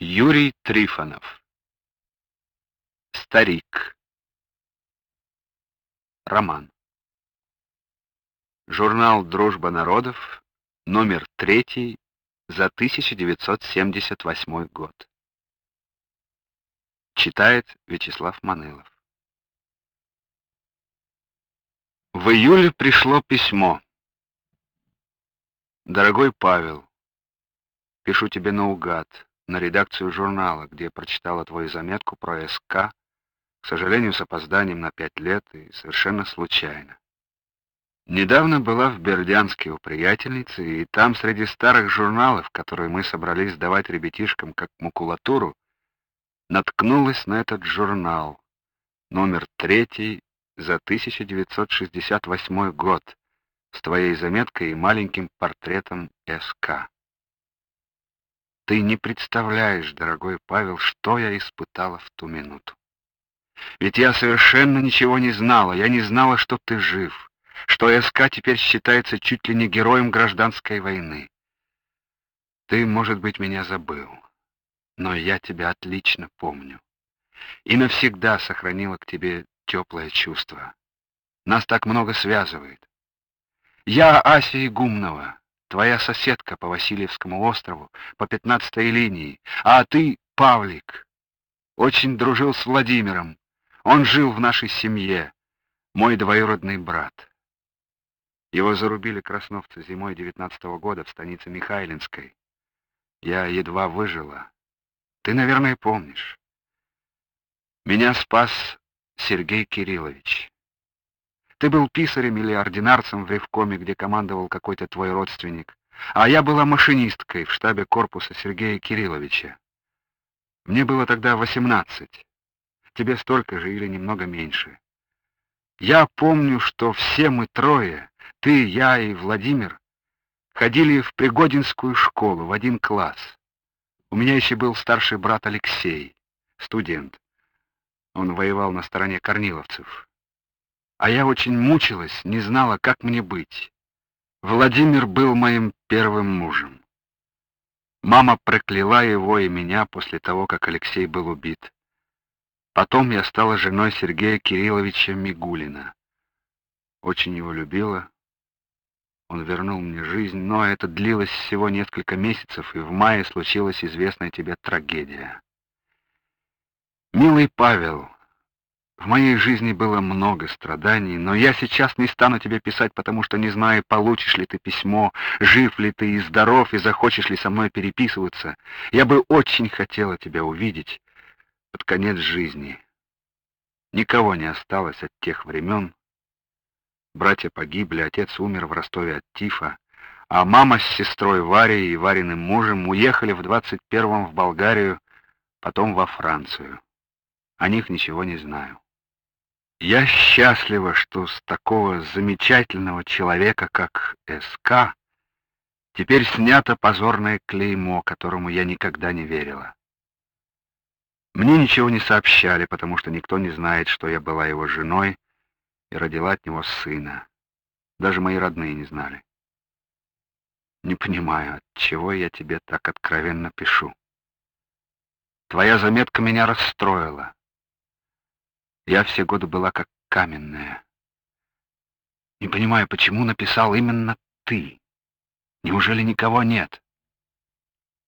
Юрий Трифонов. Старик. Роман. Журнал «Дружба народов», номер третий за 1978 год. Читает Вячеслав Манылов. В июле пришло письмо. Дорогой Павел, пишу тебе наугад на редакцию журнала, где прочитала твою заметку про СК, к сожалению, с опозданием на пять лет и совершенно случайно. Недавно была в Бердянске у приятельницы, и там среди старых журналов, которые мы собрались сдавать ребятишкам как макулатуру, наткнулась на этот журнал, номер третий за 1968 год, с твоей заметкой и маленьким портретом СК. Ты не представляешь, дорогой Павел, что я испытала в ту минуту. Ведь я совершенно ничего не знала. Я не знала, что ты жив, что СК теперь считается чуть ли не героем гражданской войны. Ты, может быть, меня забыл, но я тебя отлично помню. И навсегда сохранила к тебе теплое чувство. Нас так много связывает. Я Ася Игумнова, твоя соседка по Васильевскому острову, по пятнадцатой линии, а ты Павлик. Очень дружил с Владимиром. Он жил в нашей семье, мой двоюродный брат. Его зарубили красновцы зимой девятнадцатого года в станице Михайлинской. Я едва выжила. Ты, наверное, помнишь. Меня спас Сергей Кириллович. Ты был писарем или ординарцем в Ревкоме, где командовал какой-то твой родственник, а я была машинисткой в штабе корпуса Сергея Кирилловича. Мне было тогда восемнадцать. Тебе столько же или немного меньше. Я помню, что все мы трое, ты, я и Владимир, ходили в Пригодинскую школу в один класс. У меня еще был старший брат Алексей, студент. Он воевал на стороне корниловцев. А я очень мучилась, не знала, как мне быть. Владимир был моим первым мужем. Мама прокляла его и меня после того, как Алексей был убит. Потом я стала женой Сергея Кирилловича Мигулина. Очень его любила. Он вернул мне жизнь, но это длилось всего несколько месяцев, и в мае случилась известная тебе трагедия. Милый Павел, в моей жизни было много страданий, но я сейчас не стану тебе писать, потому что не знаю, получишь ли ты письмо, жив ли ты и здоров, и захочешь ли со мной переписываться. Я бы очень хотела тебя увидеть под конец жизни. Никого не осталось от тех времен. Братья погибли, отец умер в Ростове от тифа, а мама с сестрой Варей и Вариным мужем уехали в 21-м в Болгарию, потом во Францию. О них ничего не знаю. Я счастлива, что с такого замечательного человека, как СК, теперь снято позорное клеймо, которому я никогда не верила. Мне ничего не сообщали, потому что никто не знает, что я была его женой и родила от него сына. Даже мои родные не знали. Не понимаю, от чего я тебе так откровенно пишу. Твоя заметка меня расстроила. Я все годы была как каменная. Не понимаю, почему написал именно ты. Неужели никого нет?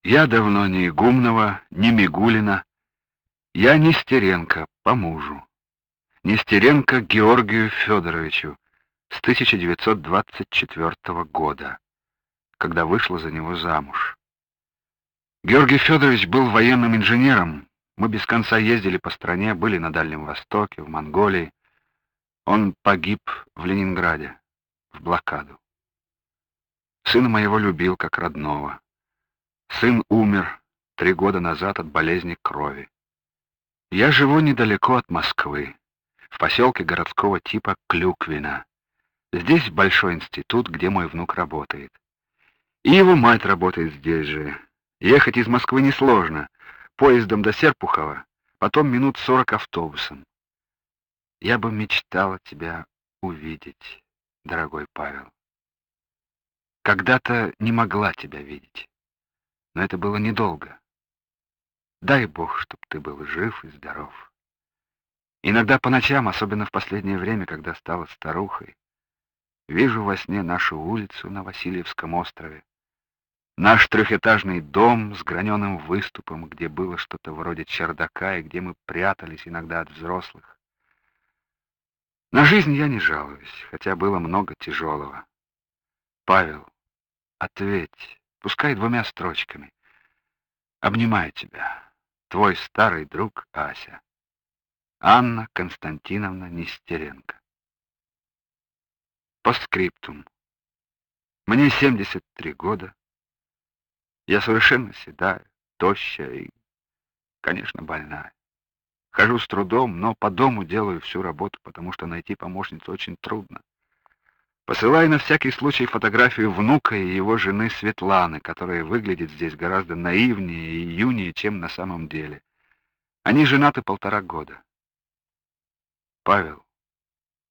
Я давно не Игумнова, не Мигулина. Я Нестеренко, по мужу. Нестеренко Георгию Федоровичу с 1924 года, когда вышла за него замуж. Георгий Федорович был военным инженером, мы без конца ездили по стране, были на Дальнем Востоке, в Монголии. Он погиб в Ленинграде, в блокаду. Сына моего любил как родного. Сын умер три года назад от болезни крови. Я живу недалеко от Москвы, в поселке городского типа Клюквина. Здесь большой институт, где мой внук работает. И его мать работает здесь же. Ехать из Москвы несложно — поездом до Серпухова, потом минут сорок автобусом. Я бы мечтала тебя увидеть, дорогой Павел. Когда-то не могла тебя видеть, но это было недолго. Дай Бог, чтоб ты был жив и здоров. Иногда по ночам, особенно в последнее время, когда стала старухой, вижу во сне нашу улицу на Васильевском острове, наш трехэтажный дом с граненым выступом, где было что-то вроде чердака и где мы прятались иногда от взрослых. На жизнь я не жалуюсь, хотя было много тяжелого. Павел, ответь, пускай двумя строчками. Обнимаю тебя, твой старый друг Ася. Анна Константиновна Нестеренко. По скриптум. Мне 73 года. Я совершенно седая, тощая и, конечно, больная. Хожу с трудом, но по дому делаю всю работу, потому что найти помощницу очень трудно. Посылаю на всякий случай фотографию внука и его жены Светланы, которая выглядит здесь гораздо наивнее и юнее, чем на самом деле. Они женаты полтора года. Павел,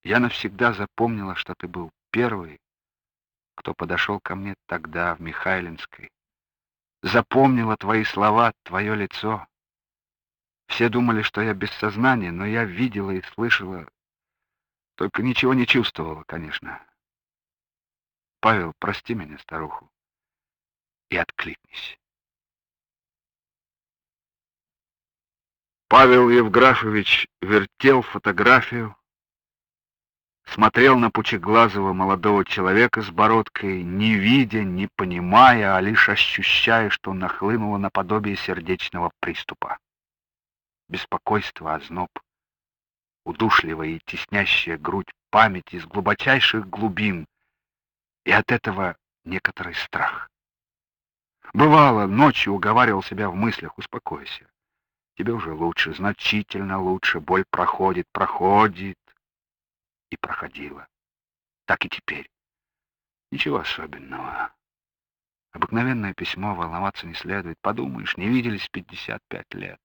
я навсегда запомнила, что ты был первый, кто подошел ко мне тогда в Михайлинской. Запомнила твои слова, твое лицо. Все думали, что я без сознания, но я видела и слышала, только ничего не чувствовала, конечно. Павел, прости меня, старуху, и откликнись. Павел Евграфович вертел фотографию, смотрел на пучеглазого молодого человека с бородкой, не видя, не понимая, а лишь ощущая, что нахлынуло наподобие сердечного приступа беспокойство, озноб, удушливая и теснящая грудь память из глубочайших глубин, и от этого некоторый страх. Бывало, ночью уговаривал себя в мыслях, успокойся. Тебе уже лучше, значительно лучше, боль проходит, проходит. И проходила. Так и теперь. Ничего особенного. Обыкновенное письмо, волноваться не следует. Подумаешь, не виделись 55 лет.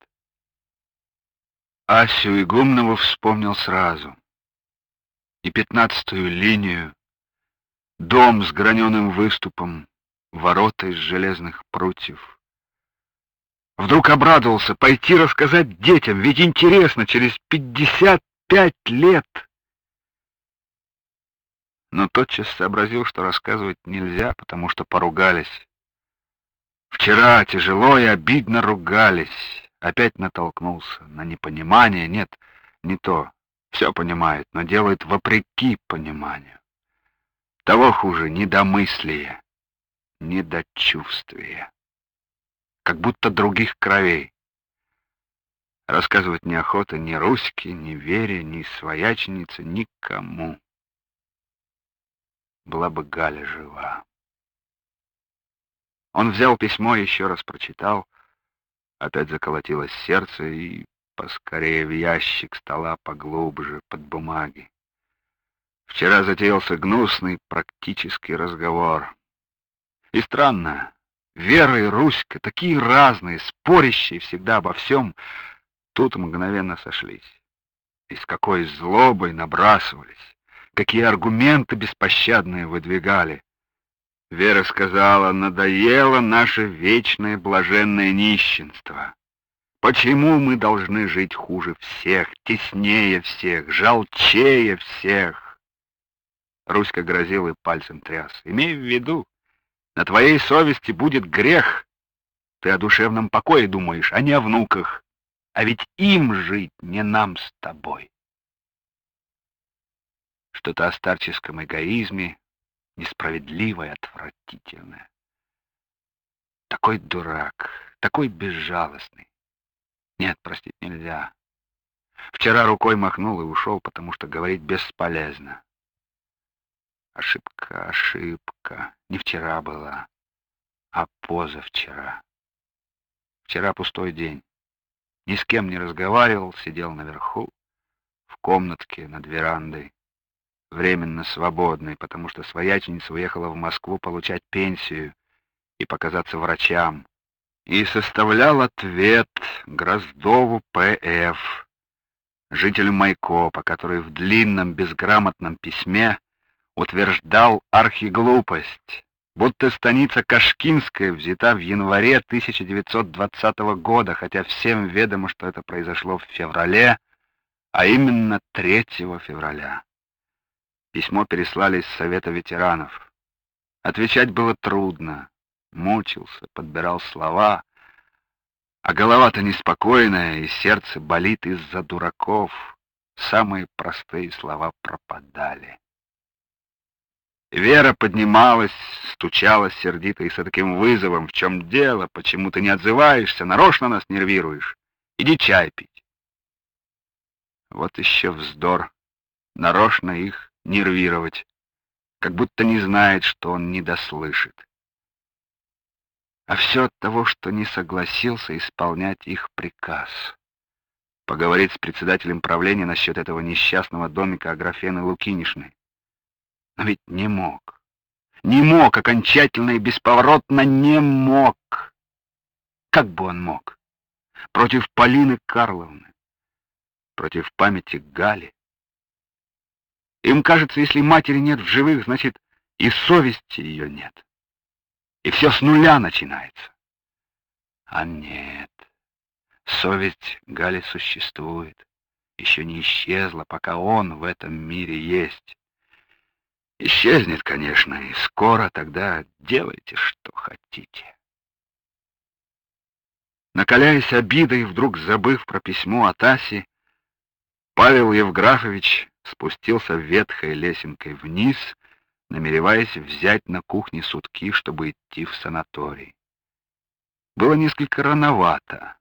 Асю Игумнову вспомнил сразу. И пятнадцатую линию, дом с граненым выступом, ворота из железных прутьев. Вдруг обрадовался пойти рассказать детям, ведь интересно, через пятьдесят пять лет. Но тотчас сообразил, что рассказывать нельзя, потому что поругались. Вчера тяжело и обидно ругались опять натолкнулся на непонимание. Нет, не то. Все понимает, но делает вопреки пониманию. Того хуже недомыслие, недочувствие. Как будто других кровей. Рассказывать неохота ни Руське, ни Вере, ни свояченице, никому. Была бы Галя жива. Он взял письмо еще раз прочитал, Опять заколотилось сердце и поскорее в ящик стола поглубже, под бумаги. Вчера затеялся гнусный практический разговор. И странно, Вера и Руська, такие разные, спорящие всегда обо всем, тут мгновенно сошлись. И с какой злобой набрасывались, какие аргументы беспощадные выдвигали. Вера сказала, надоело наше вечное блаженное нищенство. Почему мы должны жить хуже всех, теснее всех, жалчее всех? Руська грозил и пальцем тряс. Имей в виду, на твоей совести будет грех. Ты о душевном покое думаешь, а не о внуках. А ведь им жить не нам с тобой. Что-то о старческом эгоизме, несправедливое, отвратительное. Такой дурак, такой безжалостный. Нет, простить нельзя. Вчера рукой махнул и ушел, потому что говорить бесполезно. Ошибка, ошибка. Не вчера была, а позавчера. Вчера пустой день. Ни с кем не разговаривал, сидел наверху, в комнатке над верандой временно свободной, потому что свояченица уехала в Москву получать пенсию и показаться врачам, и составлял ответ Гроздову П.Ф., жителю Майкопа, который в длинном безграмотном письме утверждал архиглупость, будто станица Кашкинская взята в январе 1920 года, хотя всем ведомо, что это произошло в феврале, а именно 3 февраля. Письмо переслали из Совета ветеранов. Отвечать было трудно. Мучился, подбирал слова, а голова-то неспокойная, и сердце болит из-за дураков. Самые простые слова пропадали. Вера поднималась, стучала сердито и с таким вызовом. В чем дело? Почему ты не отзываешься? Нарочно нас нервируешь. Иди чай пить. Вот еще вздор. Нарочно их нервировать. Как будто не знает, что он не дослышит. А все от того, что не согласился исполнять их приказ. Поговорить с председателем правления насчет этого несчастного домика Аграфены Лукинишны. Но ведь не мог. Не мог, окончательно и бесповоротно не мог. Как бы он мог? Против Полины Карловны, против памяти Гали. Им кажется, если матери нет в живых, значит, и совести ее нет. И все с нуля начинается. А нет, совесть Гали существует, еще не исчезла, пока он в этом мире есть. Исчезнет, конечно, и скоро тогда делайте, что хотите. Накаляясь обидой, вдруг забыв про письмо от Аси, Павел Евграфович спустился ветхой лесенкой вниз, намереваясь взять на кухне сутки, чтобы идти в санаторий. Было несколько рановато.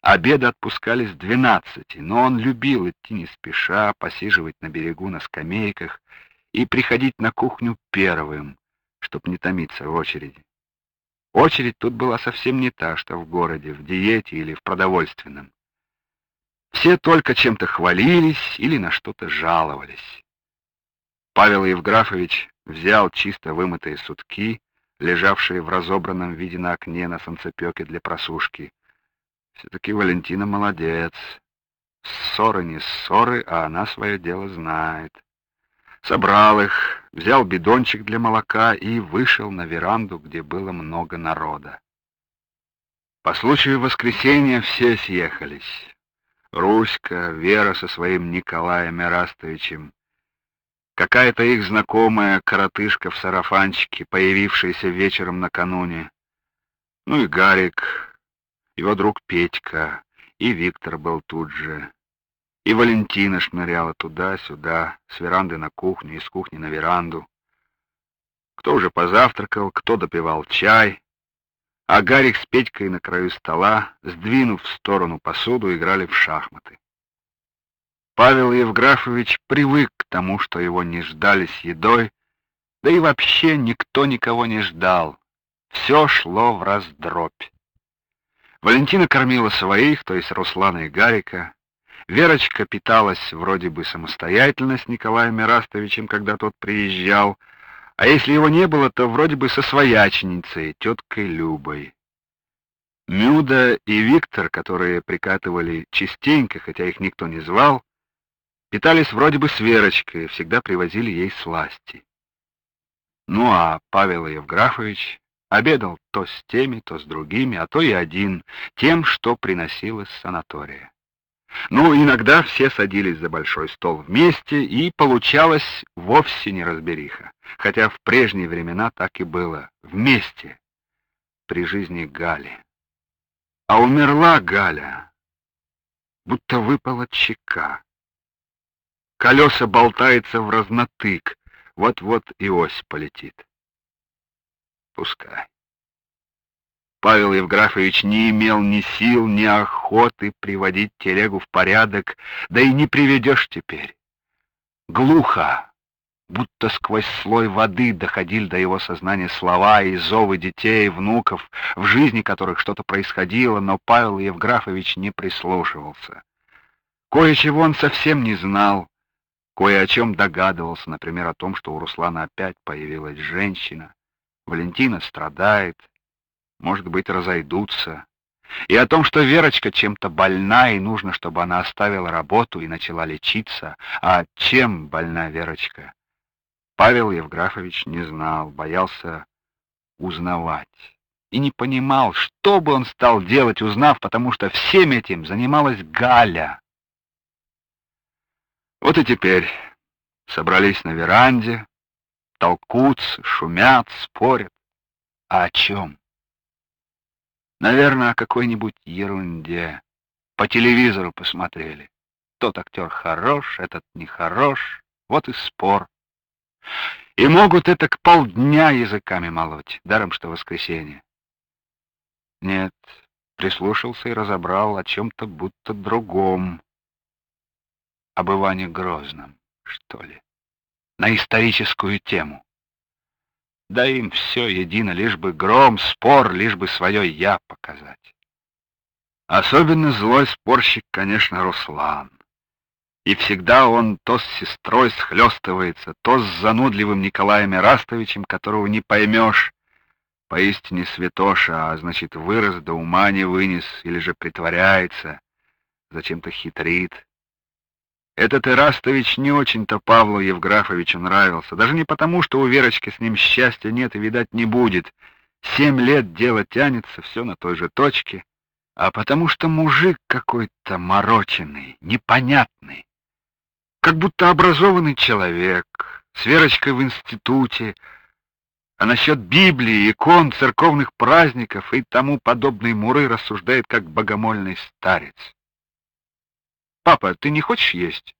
Обеды отпускали с двенадцати, но он любил идти не спеша, посиживать на берегу на скамейках и приходить на кухню первым, чтоб не томиться в очереди. Очередь тут была совсем не та, что в городе, в диете или в продовольственном. Все только чем-то хвалились или на что-то жаловались. Павел Евграфович взял чисто вымытые сутки, лежавшие в разобранном виде на окне на солнцепёке для просушки. Все-таки Валентина молодец. Ссоры не ссоры, а она свое дело знает собрал их, взял бидончик для молока и вышел на веранду, где было много народа. По случаю воскресенья все съехались. Руська, Вера со своим Николаем Эрастовичем, какая-то их знакомая коротышка в сарафанчике, появившаяся вечером накануне, ну и Гарик, его друг Петька, и Виктор был тут же. И Валентина шныряла туда-сюда, с веранды на кухню, из кухни на веранду. Кто уже позавтракал, кто допивал чай, а Гарик с Петькой на краю стола, сдвинув в сторону посуду, играли в шахматы. Павел Евграфович привык к тому, что его не ждали с едой, да и вообще никто никого не ждал. Все шло в раздробь. Валентина кормила своих, то есть Руслана и Гарика, Верочка питалась вроде бы самостоятельно с Николаем Ирастовичем, когда тот приезжал, а если его не было, то вроде бы со свояченицей, теткой Любой. Мюда и Виктор, которые прикатывали частенько, хотя их никто не звал, питались вроде бы с Верочкой, всегда привозили ей сласти. Ну а Павел Евграфович обедал то с теми, то с другими, а то и один, тем, что приносил из санатория. Ну, иногда все садились за большой стол вместе, и получалось вовсе не разбериха, хотя в прежние времена так и было, вместе, при жизни Гали. А умерла Галя, будто выпала чека. Колеса болтается в разнотык, вот-вот и ось полетит. Пускай. Павел Евграфович не имел ни сил, ни охоты приводить телегу в порядок, да и не приведешь теперь. Глухо, будто сквозь слой воды доходили до его сознания слова и зовы детей внуков, в жизни которых что-то происходило, но Павел Евграфович не прислушивался. Кое-чего он совсем не знал, кое о чем догадывался, например, о том, что у Руслана опять появилась женщина, Валентина страдает, может быть, разойдутся. И о том, что Верочка чем-то больна, и нужно, чтобы она оставила работу и начала лечиться. А чем больна Верочка? Павел Евграфович не знал, боялся узнавать. И не понимал, что бы он стал делать, узнав, потому что всем этим занималась Галя. Вот и теперь собрались на веранде, толкутся, шумят, спорят. А о чем? Наверное, о какой-нибудь ерунде. По телевизору посмотрели. Тот актер хорош, этот нехорош. Вот и спор. И могут это к полдня языками молоть, даром что воскресенье. Нет, прислушался и разобрал о чем-то будто другом. Об Иване Грозном, что ли. На историческую тему. Да им все едино, лишь бы гром, спор, лишь бы свое «я» показать. Особенно злой спорщик, конечно, Руслан. И всегда он то с сестрой схлестывается, то с занудливым Николаем Ирастовичем, которого не поймешь. Поистине святоша, а значит, вырос до ума не вынес, или же притворяется, зачем-то хитрит. Этот Ирастович не очень-то Павлу Евграфовичу нравился, даже не потому, что у Верочки с ним счастья нет и, видать, не будет. Семь лет дело тянется, все на той же точке, а потому что мужик какой-то мороченный, непонятный как будто образованный человек, с Верочкой в институте, а насчет Библии, икон, церковных праздников и тому подобной муры рассуждает как богомольный старец. «Папа, ты не хочешь есть?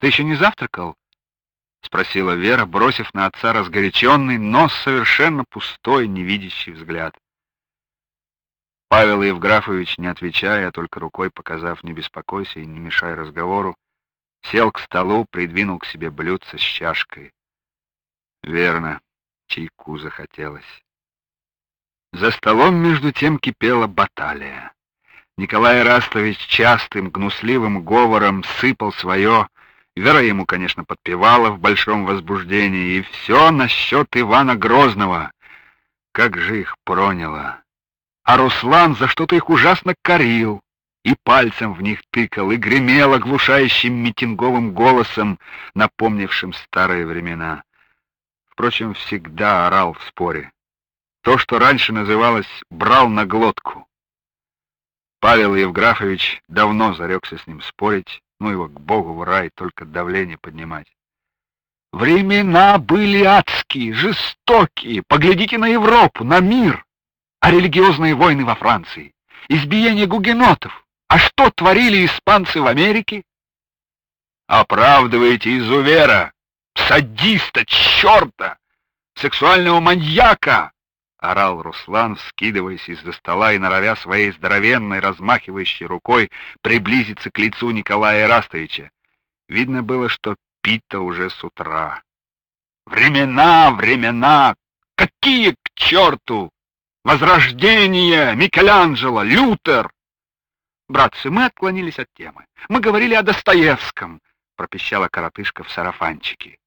Ты еще не завтракал?» — спросила Вера, бросив на отца разгоряченный, но совершенно пустой, невидящий взгляд. Павел Евграфович, не отвечая, а только рукой показав «не беспокойся и не мешай разговору», Сел к столу, придвинул к себе блюдце с чашкой. Верно, чайку захотелось. За столом между тем кипела баталия. Николай Растович частым гнусливым говором сыпал свое, Вера ему, конечно, подпевала в большом возбуждении, и все насчет Ивана Грозного. Как же их проняло! А Руслан за что-то их ужасно корил, и пальцем в них тыкал, и гремел оглушающим митинговым голосом, напомнившим старые времена. Впрочем, всегда орал в споре. То, что раньше называлось «брал на глотку». Павел Евграфович давно зарекся с ним спорить, ну его к Богу в рай, только давление поднимать. Времена были адские, жестокие. Поглядите на Европу, на мир. А религиозные войны во Франции, избиение гугенотов, а что творили испанцы в Америке? Оправдываете изувера, садиста, черта, сексуального маньяка, орал Руслан, вскидываясь из-за стола и норовя своей здоровенной, размахивающей рукой приблизиться к лицу Николая Растовича. Видно было, что пито уже с утра. Времена, времена! Какие к черту! Возрождение! Микеланджело! Лютер! Братцы, мы отклонились от темы. Мы говорили о Достоевском, пропищала коротышка в сарафанчике.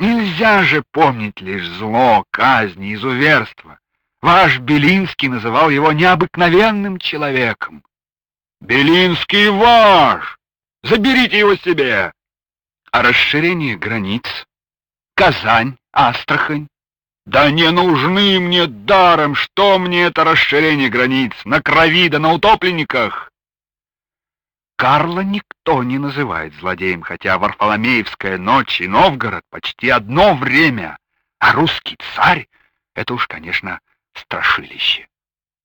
Нельзя же помнить лишь зло, казни, изуверство. Ваш Белинский называл его необыкновенным человеком. Белинский ваш! Заберите его себе! А расширение границ? Казань, Астрахань, да не нужны мне даром, что мне это расширение границ, на крови да на утопленниках. Карла никто не называет злодеем, хотя Варфоломеевская ночь и Новгород почти одно время, а русский царь — это уж, конечно, страшилище.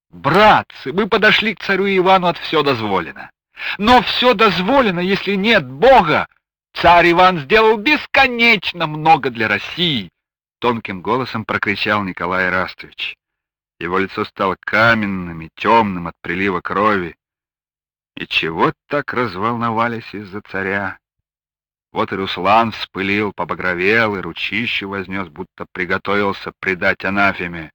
Братцы, мы подошли к царю Ивану от все дозволено. Но все дозволено, если нет Бога. Царь Иван сделал бесконечно много для России, тонким голосом прокричал Николай Растович. Его лицо стало каменным и темным от прилива крови. И чего так разволновались из-за царя? Вот и Руслан вспылил, побагровел и ручищу вознес, будто приготовился предать анафеме.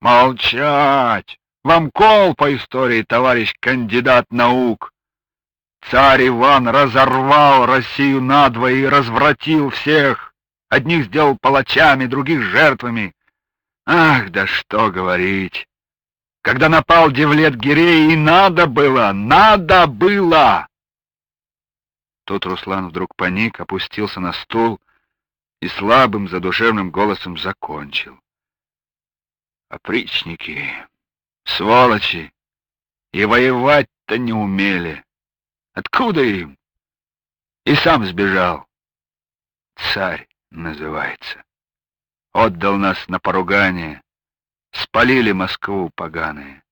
Молчать! Вам кол по истории, товарищ кандидат наук! Царь Иван разорвал Россию надвое и развратил всех. Одних сделал палачами, других жертвами. Ах, да что говорить! Когда напал Девлет Гирей, и надо было, надо было! Тут Руслан вдруг паник, опустился на стул и слабым задушевным голосом закончил. Опричники, сволочи, и воевать-то не умели. Откуда им? И сам сбежал. Царь называется. Отдал нас на поругание. Спалили Москву поганые.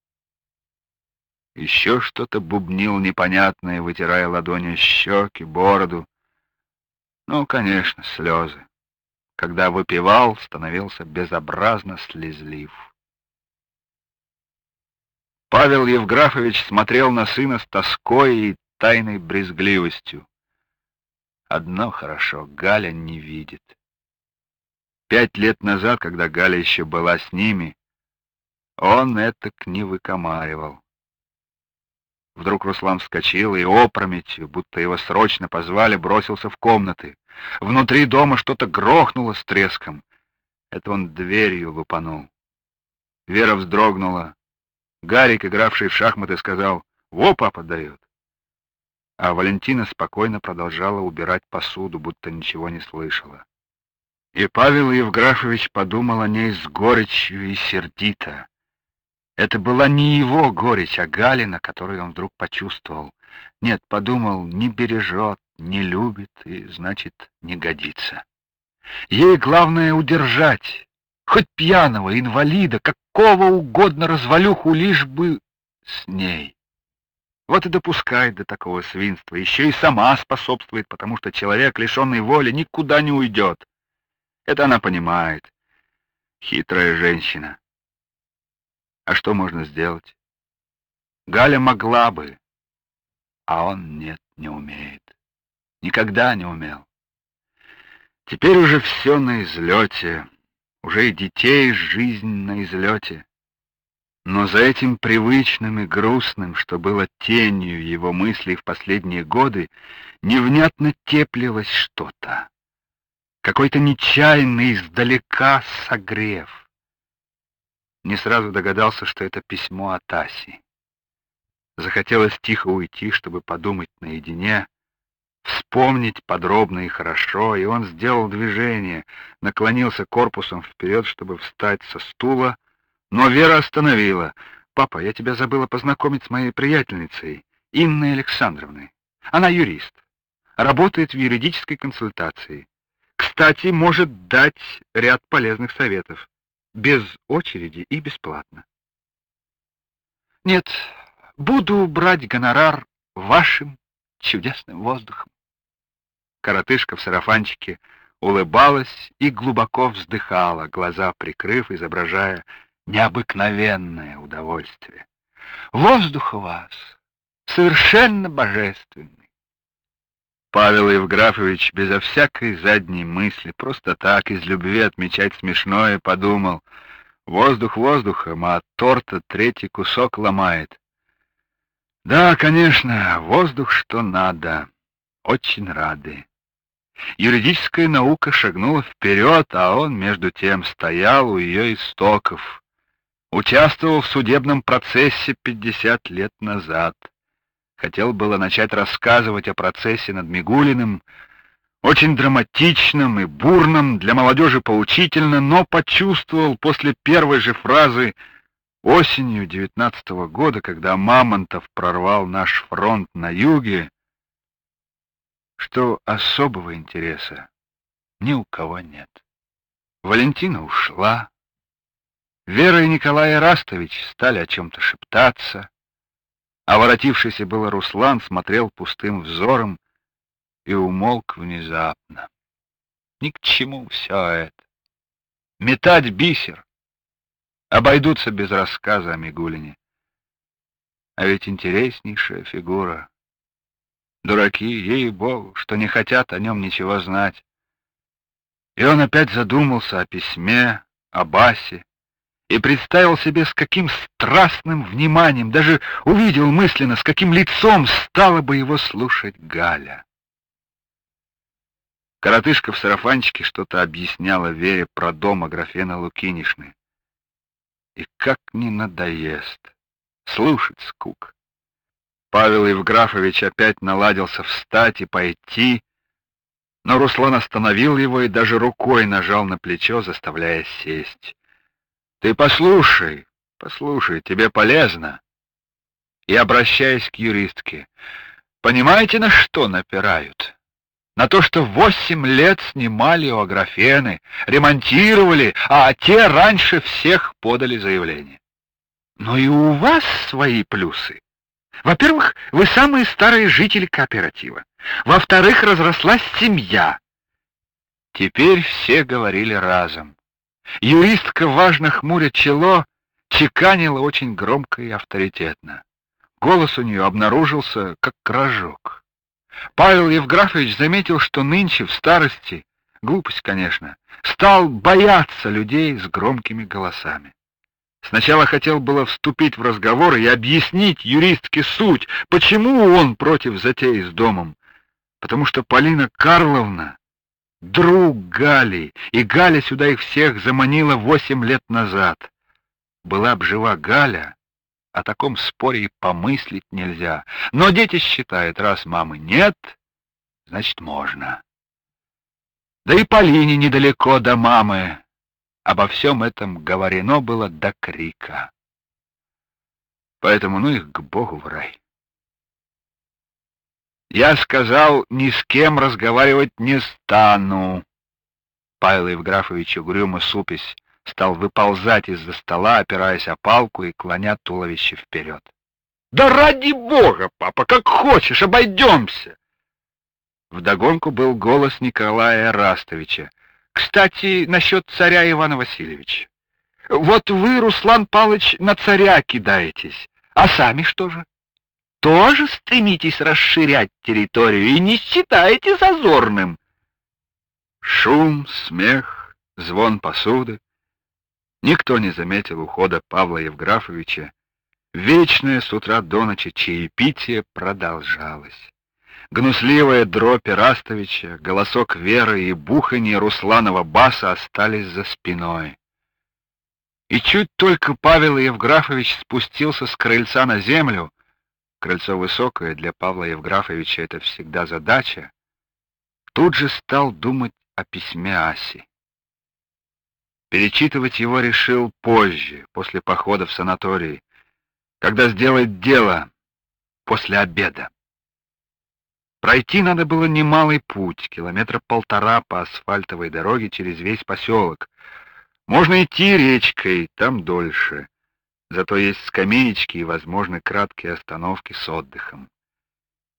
Еще что-то бубнил непонятное, вытирая ладонью щеки, бороду. Ну, конечно, слезы. Когда выпивал, становился безобразно слезлив. Павел Евграфович смотрел на сына с тоской и тайной брезгливостью. Одно хорошо, Галя не видит. Пять лет назад, когда Галя еще была с ними, он это не выкомаривал. Вдруг Руслан вскочил и опрометью, будто его срочно позвали, бросился в комнаты. Внутри дома что-то грохнуло с треском. Это он дверью лупанул. Вера вздрогнула. Гарик, игравший в шахматы, сказал «Во, папа дает». А Валентина спокойно продолжала убирать посуду, будто ничего не слышала. И Павел Евграфович подумал о ней с горечью и сердито. Это была не его горечь, а Галина, которую он вдруг почувствовал. Нет, подумал, не бережет, не любит и, значит, не годится. Ей главное удержать, хоть пьяного, инвалида, какого угодно развалюху, лишь бы с ней. Вот и допускает до такого свинства, еще и сама способствует, потому что человек, лишенный воли, никуда не уйдет. Это она понимает. Хитрая женщина. А что можно сделать? Галя могла бы, а он нет, не умеет. Никогда не умел. Теперь уже все на излете, уже и детей жизнь на излете. Но за этим привычным и грустным, что было тенью его мыслей в последние годы, невнятно теплилось что-то. Какой-то нечаянный издалека согрев не сразу догадался, что это письмо от Аси. Захотелось тихо уйти, чтобы подумать наедине, вспомнить подробно и хорошо, и он сделал движение, наклонился корпусом вперед, чтобы встать со стула, но Вера остановила. «Папа, я тебя забыла познакомить с моей приятельницей, Инной Александровной. Она юрист, работает в юридической консультации. Кстати, может дать ряд полезных советов без очереди и бесплатно. Нет, буду брать гонорар вашим чудесным воздухом. Коротышка в сарафанчике улыбалась и глубоко вздыхала, глаза прикрыв, изображая необыкновенное удовольствие. Воздух у вас совершенно божественный. Павел Евграфович безо всякой задней мысли, просто так, из любви отмечать смешное, подумал. Воздух воздухом, а от торта третий кусок ломает. Да, конечно, воздух что надо. Очень рады. Юридическая наука шагнула вперед, а он, между тем, стоял у ее истоков. Участвовал в судебном процессе 50 лет назад. Хотел было начать рассказывать о процессе над Мигулиным, очень драматичном и бурном, для молодежи поучительно, но почувствовал после первой же фразы осенью девятнадцатого года, когда Мамонтов прорвал наш фронт на юге, что особого интереса ни у кого нет. Валентина ушла. Вера и Николай Растович стали о чем-то шептаться. А воротившийся было Руслан смотрел пустым взором и умолк внезапно. Ни к чему все это. Метать бисер. Обойдутся без рассказа о Мигулине. А ведь интереснейшая фигура. Дураки, ей-богу, что не хотят о нем ничего знать. И он опять задумался о письме, о Басе, и представил себе, с каким страстным вниманием, даже увидел мысленно, с каким лицом стала бы его слушать Галя. Коротышка в сарафанчике что-то объясняла Вере про дом Аграфена Лукинишны. И как не надоест. Слушать скук. Павел Евграфович опять наладился встать и пойти, но Руслан остановил его и даже рукой нажал на плечо, заставляя сесть. Ты послушай, послушай, тебе полезно. И обращаясь к юристке, понимаете, на что напирают? На то, что восемь лет снимали у Аграфены, ремонтировали, а те раньше всех подали заявление. Но и у вас свои плюсы. Во-первых, вы самые старые жители кооператива. Во-вторых, разрослась семья. Теперь все говорили разом. Юристка, важно хмуря чело, чеканила очень громко и авторитетно. Голос у нее обнаружился, как рожок. Павел Евграфович заметил, что нынче в старости, глупость, конечно, стал бояться людей с громкими голосами. Сначала хотел было вступить в разговор и объяснить юристке суть, почему он против затеи с домом. Потому что Полина Карловна друг Гали, и Галя сюда их всех заманила восемь лет назад. Была б жива Галя, о таком споре и помыслить нельзя. Но дети считают, раз мамы нет, значит, можно. Да и Полине недалеко до мамы. Обо всем этом говорено было до крика. Поэтому ну их к Богу в рай. Я сказал, ни с кем разговаривать не стану. Павел Евграфович угрюмо супясь стал выползать из-за стола, опираясь о палку и клоня туловище вперед. Да ради бога, папа, как хочешь, обойдемся. Вдогонку был голос Николая Растовича. Кстати, насчет царя Ивана Васильевича. Вот вы, Руслан Павлович, на царя кидаетесь, а сами что же? Тоже стремитесь расширять территорию и не считаете зазорным? Шум, смех, звон посуды. Никто не заметил ухода Павла Евграфовича. Вечное с утра до ночи чаепитие продолжалось. Гнусливая дробь Растовича, голосок Веры и буханье Русланова баса остались за спиной. И чуть только Павел Евграфович спустился с крыльца на землю, крыльцо высокое, для Павла Евграфовича это всегда задача, тут же стал думать о письме Аси. Перечитывать его решил позже, после похода в санаторий, когда сделает дело после обеда. Пройти надо было немалый путь, километра полтора по асфальтовой дороге через весь поселок. Можно идти речкой, там дольше. Зато есть скамеечки и возможны краткие остановки с отдыхом.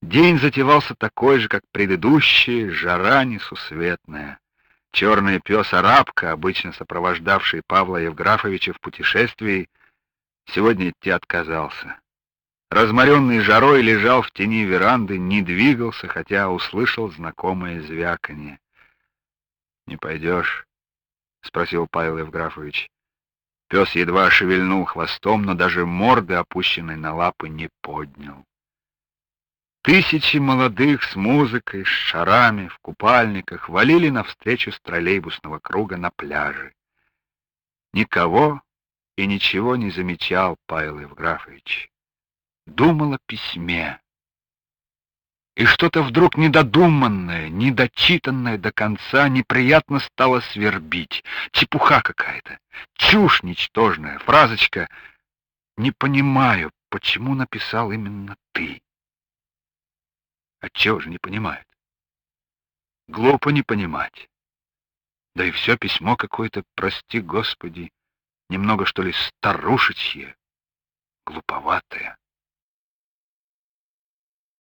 День затевался такой же, как предыдущий, жара несусветная. Черный пес-арабка, обычно сопровождавший Павла Евграфовича в путешествии, сегодня идти отказался разморенный жарой, лежал в тени веранды, не двигался, хотя услышал знакомое звяканье. «Не пойдешь?» — спросил Павел Евграфович. Пес едва шевельнул хвостом, но даже морды, опущенной на лапы, не поднял. Тысячи молодых с музыкой, с шарами, в купальниках валили навстречу с троллейбусного круга на пляже. Никого и ничего не замечал Павел Евграфович думал о письме. И что-то вдруг недодуманное, недочитанное до конца неприятно стало свербить. Чепуха какая-то, чушь ничтожная, фразочка «Не понимаю, почему написал именно ты». Отчего же не понимает? Глупо не понимать. Да и все письмо какое-то, прости Господи, немного что ли старушечье, глуповатое.